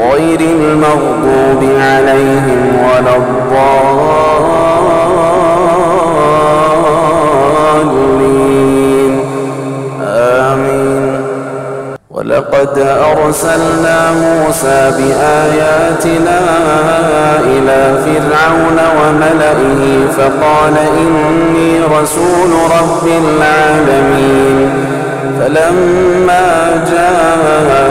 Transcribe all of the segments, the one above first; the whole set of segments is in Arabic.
غير المغضوب عليهم ولا الضالين. آمين. ولقد أرسلنا موسى بآياتنا إلى فرعون وملئه فقال إني رسول رب العالمين. فلما جاءهم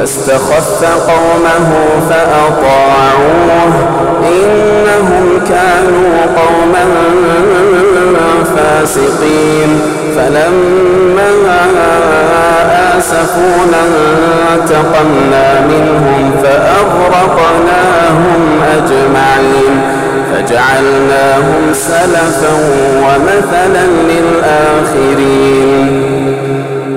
فاستخف قومه فأطاعوه. إنهم كانوا قوما فاسقين. فلما آسفونا انتقمنا منهم فأغرقناهم أجمعين. فجعلناهم سلفا ومثلا للآخرين.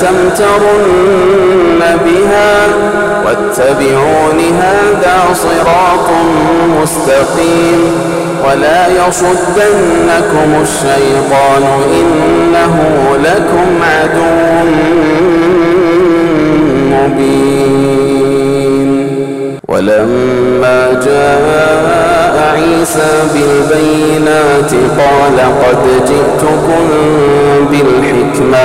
تمترن بها واتبعون هذا صراط مستقيم ولا يصدنكم الشيطان إنه لكم عدو مبين. ولما جاء عيسى بالبينات قال قد جئتكم بالحكمة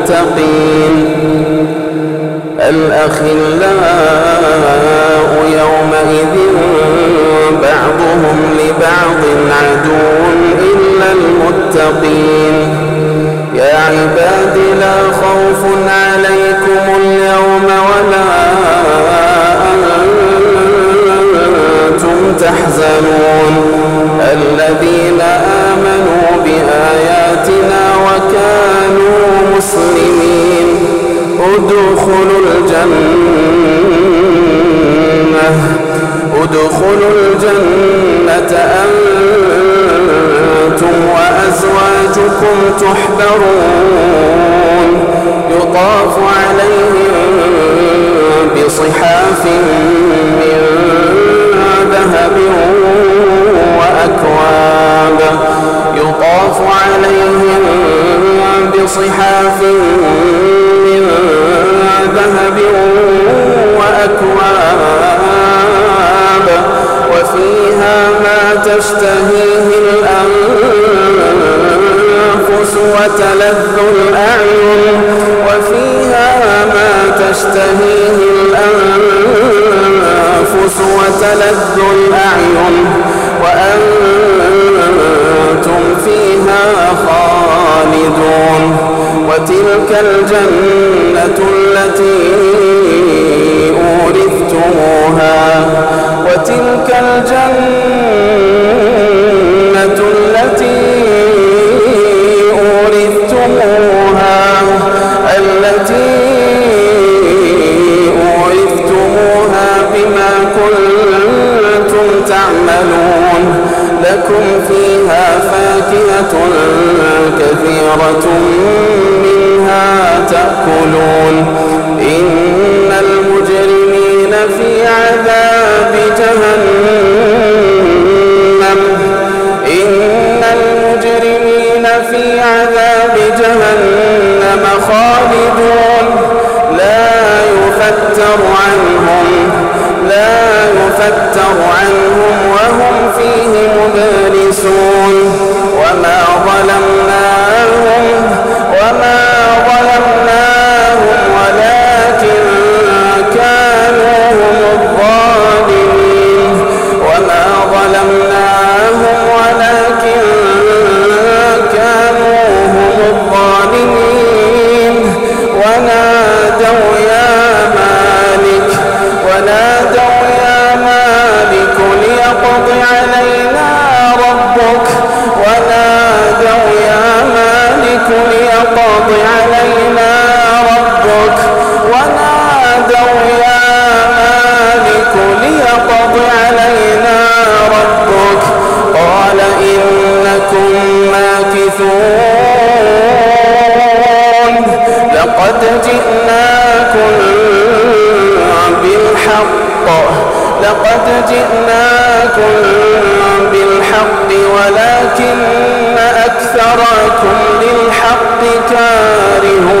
الأخلاء يومئذ بعضهم لبعض عدو إلا المتقين. يا عباد لا خوف عليكم أنتم وأزواجكم تحبرون. يطاف عليهم بصحاف من ذهب وأكواب. يطاف عليهم بصحاف من ذهب وأكواب. وفيها ما تشتهيه الأنفس وتلذ الأعين وفيها ما تشتهيه الأنفس وتلذ الأعين وأنتم فيها خالدون وتلك الجنة التي أورثتموها وتلك الجنة التي إنكم ماكثون. لقد جئناكم بالحق. لقد جئناكم بالحق ولكن أكثركم للحق كارهون.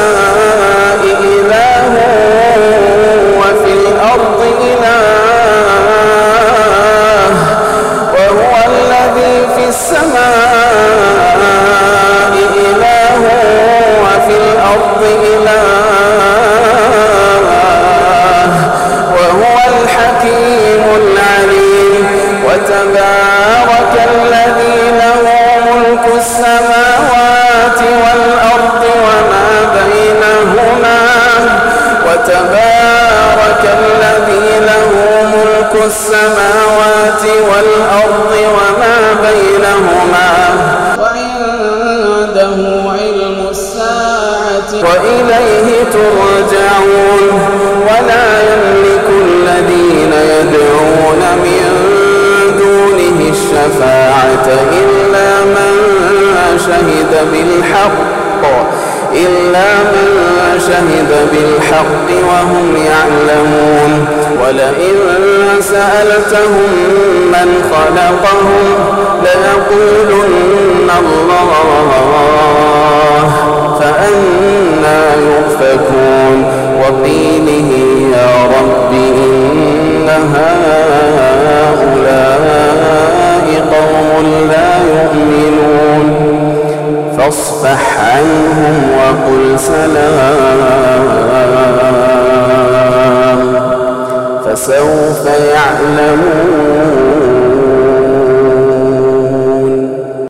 السماوات والأرض وما بينهما. وعنده علم الساعة. وإليه ترجعون. ولا يملك الذين يدعون من دونه الشفاعة إلا من شهد بالحق إلا من شهد بالحق وهم يعلمون. ولئن سألتهم من خلقهم ليقولن الله فأنا يؤفكون. وقيله يا رب إن